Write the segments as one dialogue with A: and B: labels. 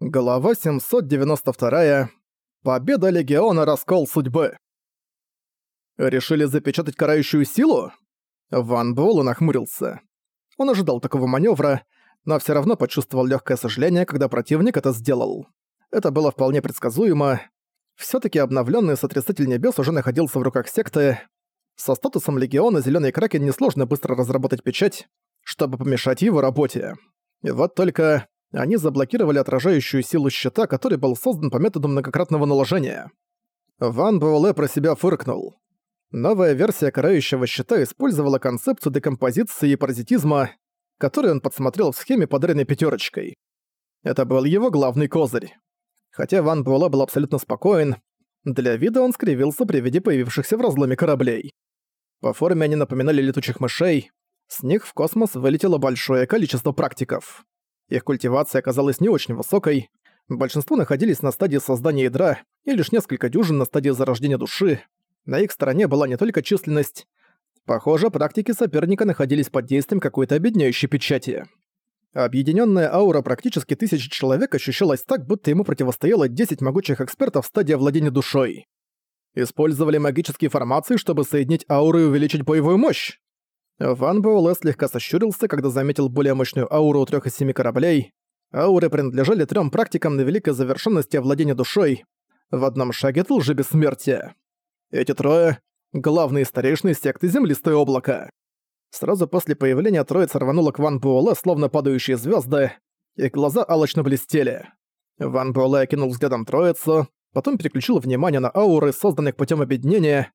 A: Глава 792. Победа Легиона Раскол Судьбы. Решили запечатать карающую силу? Ван Буэлэ нахмурился. Он ожидал такого маневра, но все равно почувствовал легкое сожаление, когда противник это сделал. Это было вполне предсказуемо. все таки обновленный Сотрясатель Небес уже находился в руках секты. Со статусом Легиона Зеленый Кракен несложно быстро разработать печать, чтобы помешать его работе. И вот только они заблокировали отражающую силу щита, который был создан по методу многократного наложения. Ван Буэлэ про себя фыркнул. Новая версия карающего щита использовала концепцию декомпозиции и паразитизма, которую он подсмотрел в схеме, подаренной пятерочкой. Это был его главный козырь. Хотя Ван Буэлэ был абсолютно спокоен, для вида он скривился при виде появившихся в разломе кораблей. По форме они напоминали летучих мышей, с них в космос вылетело большое количество практиков. Их культивация оказалась не очень высокой, большинство находились на стадии создания ядра и лишь несколько дюжин на стадии зарождения души. На их стороне была не только численность. Похоже, практики соперника находились под действием какой-то объединяющей печати. Объединенная аура практически тысячи человек ощущалась так, будто ему противостояло 10 могучих экспертов в стадии владения душой. Использовали магические формации, чтобы соединить ауру и увеличить боевую мощь. Ван Буэлэ слегка сощурился, когда заметил более мощную ауру у трех из семи кораблей. Ауры принадлежали трем практикам на великой завершенности овладения душой. В одном шаге от лжи бессмертия. Эти трое — главные старейшины секты Землистое облако. Сразу после появления троицы рвануло к Ван Буэлэ, словно падающие звезды, и глаза алочно блестели. Ван Буэлэ окинул взглядом троицу, потом переключил внимание на ауры, созданных путем объединения,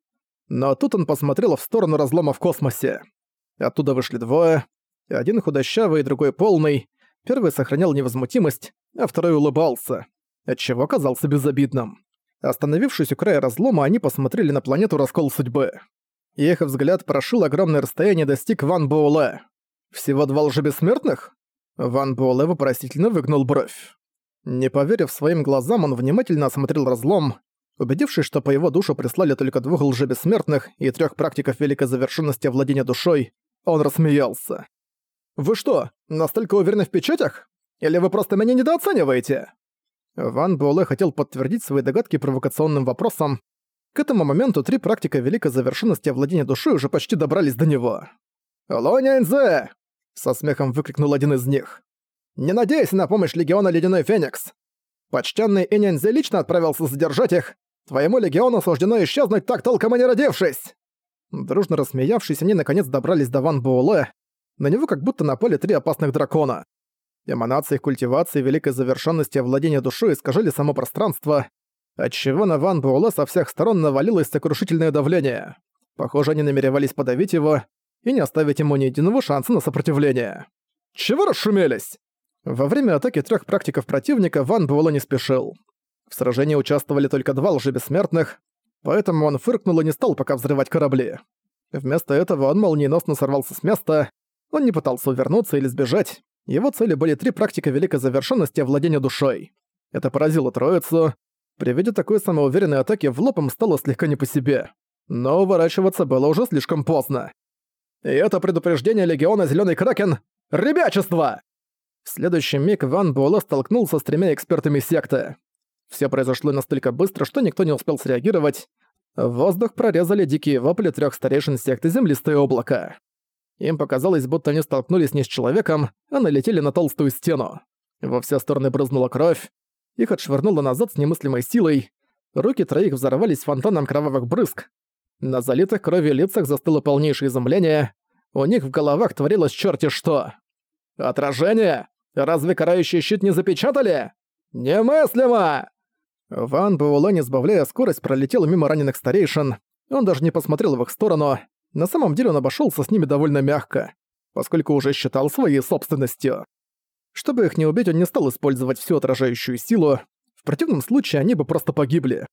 A: но тут он посмотрел в сторону разлома в космосе. Оттуда вышли двое. Один худощавый, другой полный. Первый сохранял невозмутимость, а второй улыбался, отчего казался безобидным. Остановившись у края разлома, они посмотрели на планету Раскол Судьбы. Их взгляд прошил огромное расстояние достиг Ван Боуле. «Всего два лжебессмертных?» Ван Буэлэ вопросительно выгнул бровь. Не поверив своим глазам, он внимательно осмотрел разлом. Убедившись, что по его душу прислали только двух лжебессмертных и трех практиков великой завершенности владения душой, он рассмеялся. «Вы что, настолько уверены в печатях? Или вы просто меня недооцениваете?» Ван Буэлэ хотел подтвердить свои догадки провокационным вопросом. К этому моменту три практика великой завершенности владения душой уже почти добрались до него. «Лоняньзе!» — со смехом выкрикнул один из них. «Не надейся на помощь Легиона Ледяной Феникс! Почтенный Иняньзе лично отправился задержать их. Твоему Легиону суждено исчезнуть так толком и не родившись!» Дружно рассмеявшись, они наконец добрались до Ван Буэлэ. На него как будто напали три опасных дракона. Эманации культивации великой завершенности владения душой искажали само пространство, отчего на Ван Буэлэ со всех сторон навалилось сокрушительное давление. Похоже, они намеревались подавить его и не оставить ему ни единого шанса на сопротивление. Чего расшумелись? Во время атаки трех практиков противника Ван Буэлэ не спешил. В сражении участвовали только два лжебессмертных, поэтому он фыркнул и не стал пока взрывать корабли. Вместо этого он молниеносно сорвался с места, он не пытался увернуться или сбежать, его цели были три практика великой завершенности владения душой. Это поразило троицу. При виде такой самоуверенной атаки в лоб стало слегка не по себе. Но уворачиваться было уже слишком поздно. И это предупреждение Легиона Зелёный Кракен — ребячество! В следующий миг Ван Буэлэ столкнулся с тремя экспертами секты. Все произошло настолько быстро, что никто не успел среагировать. В воздух прорезали дикие вопли трех старейшин секты Землистое облако. Им показалось, будто они столкнулись не с человеком, а налетели на толстую стену. Во все стороны брызнула кровь. Их отшвырнуло назад с немыслимой силой. Руки троих взорвались фонтаном кровавых брызг. На залитых кровью лицах застыло полнейшее изумление. У них в головах творилось черти что. «Отражение? Разве карающий щит не запечатали? Немыслимо!» Ван Буэлэ, не сбавляя скорость, пролетел мимо раненых старейшин. Он даже не посмотрел в их сторону. На самом деле он обошелся с ними довольно мягко, поскольку уже считал своей собственностью. Чтобы их не убить, он не стал использовать всю отражающую силу. В противном случае они бы просто погибли.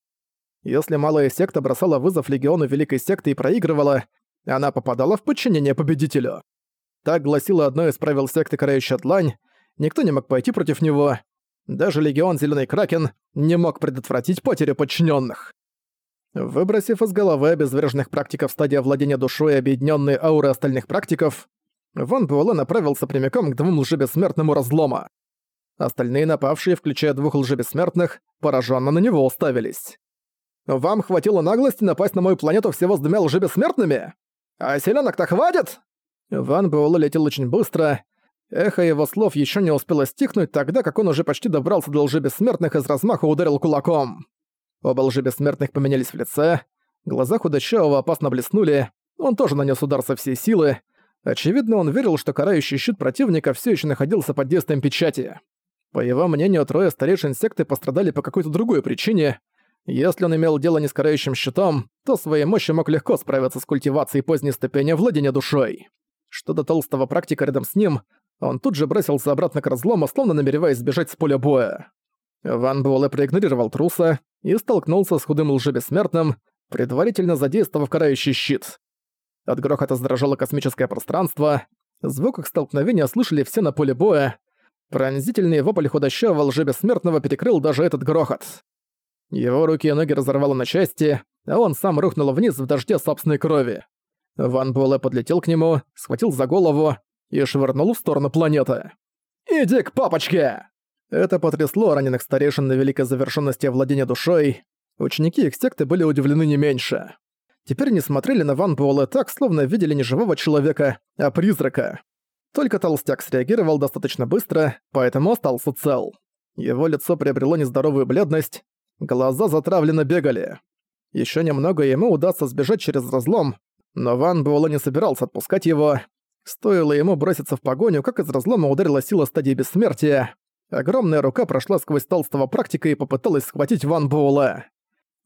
A: Если малая секта бросала вызов легиону Великой Секты и проигрывала, она попадала в подчинение победителю. Так гласило одно из правил секты Карающая Длань, никто не мог пойти против него, даже легион Зеленый Кракен не мог предотвратить потерю подчиненных. Выбросив из головы обезвреженных практиков стадия владения душой и объединенные ауры остальных практиков, Ван Буэлэ направился прямиком к двум лжебессмертному разлома. Остальные напавшие, включая двух лжебессмертных, пораженно на него уставились. «Вам хватило наглости напасть на мою планету всего с двумя лжебессмертными? А селенок-то хватит?» Ван Буэлэ летел очень быстро. Эхо его слов еще не успело стихнуть, тогда как он уже почти добрался до лжебессмертных и с размаха ударил кулаком. Оба лжебессмертных поменялись в лице, глаза худощавого опасно блеснули, он тоже нанес удар со всей силы. Очевидно, он верил, что карающий щит противника все еще находился под действием печати. По его мнению, трое старейшин секты пострадали по какой-то другой причине. Если он имел дело не с карающим щитом, то своей мощью мог легко справиться с культивацией поздней ступени владения душой. Что до толстого практика рядом с ним, он тут же бросился обратно к разлому, словно намереваясь сбежать с поля боя. Ван Буэлэ проигнорировал труса и столкнулся с худым лжебессмертным, предварительно задействовав карающий щит. От грохота задрожало космическое пространство, звук их столкновения слышали все на поле боя, пронзительный вопль худощавого лжебессмертного перекрыл даже этот грохот. Его руки и ноги разорвало на части, а он сам рухнул вниз в дожде собственной крови. Ван Буэлэ подлетел к нему, схватил за голову и швырнул в сторону планеты. «Иди к папочке!» Это потрясло раненых старейшин на великой завершенности владения душой. Ученики их секты были удивлены не меньше. Теперь не смотрели на Ван Буэлэ так, словно видели не живого человека, а призрака. Только толстяк среагировал достаточно быстро, поэтому остался цел. Его лицо приобрело нездоровую бледность, глаза затравленно бегали. Еще немного ему удастся сбежать через разлом, но Ван Буэлэ не собирался отпускать его. Стоило ему броситься в погоню, как из разлома ударила сила стадии бессмертия. Огромная рука прошла сквозь толстого практика и попыталась схватить Ван Буэлэ.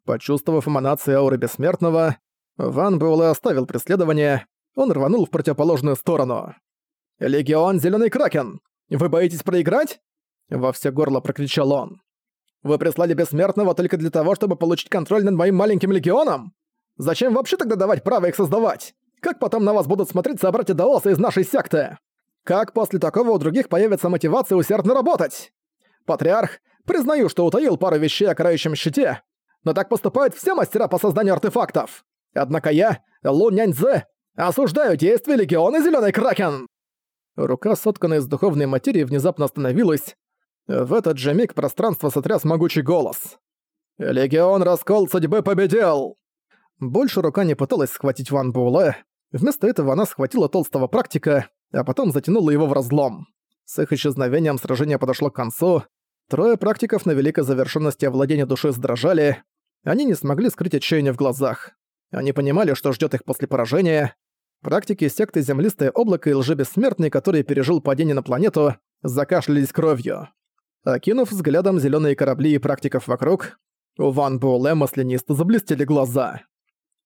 A: Почувствовав эманации ауры бессмертного, Ван Буэлэ оставил преследование, он рванул в противоположную сторону. «Легион Зелёный Кракен! Вы боитесь проиграть?» Во все горло прокричал он. «Вы прислали Бессмертного только для того, чтобы получить контроль над моим маленьким легионом? Зачем вообще тогда давать право их создавать? Как потом на вас будут смотреть собратья Даоса из нашей секты? Как после такого у других появится мотивация усердно работать? Патриарх, признаю, что утаил пару вещей о карающем щите, но так поступают все мастера по созданию артефактов. Однако я, Лу Няньцзэ, осуждаю действия Легиона Зелёный Кракен!» Рука, сотканная из духовной материи, внезапно остановилась. В этот же миг пространство сотряс могучий голос. «Легион Раскол Судьбы победил!» Больше рука не пыталась схватить Ван Буэлэ. Вместо этого она схватила толстого практика, а потом затянула его в разлом. С их исчезновением сражение подошло к концу. Трое практиков на великой завершенности овладения душой сдрожали. Они не смогли скрыть отчаяние в глазах. Они понимали, что ждет их после поражения. Практики секты Землистое облако и лжебессмертный, который пережил падение на планету, закашлялись кровью. Окинув взглядом зеленые корабли и практиков вокруг, у Ван Буэлэ маслянисто заблестели глаза.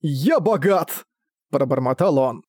A: «Я богат!» – пробормотал он.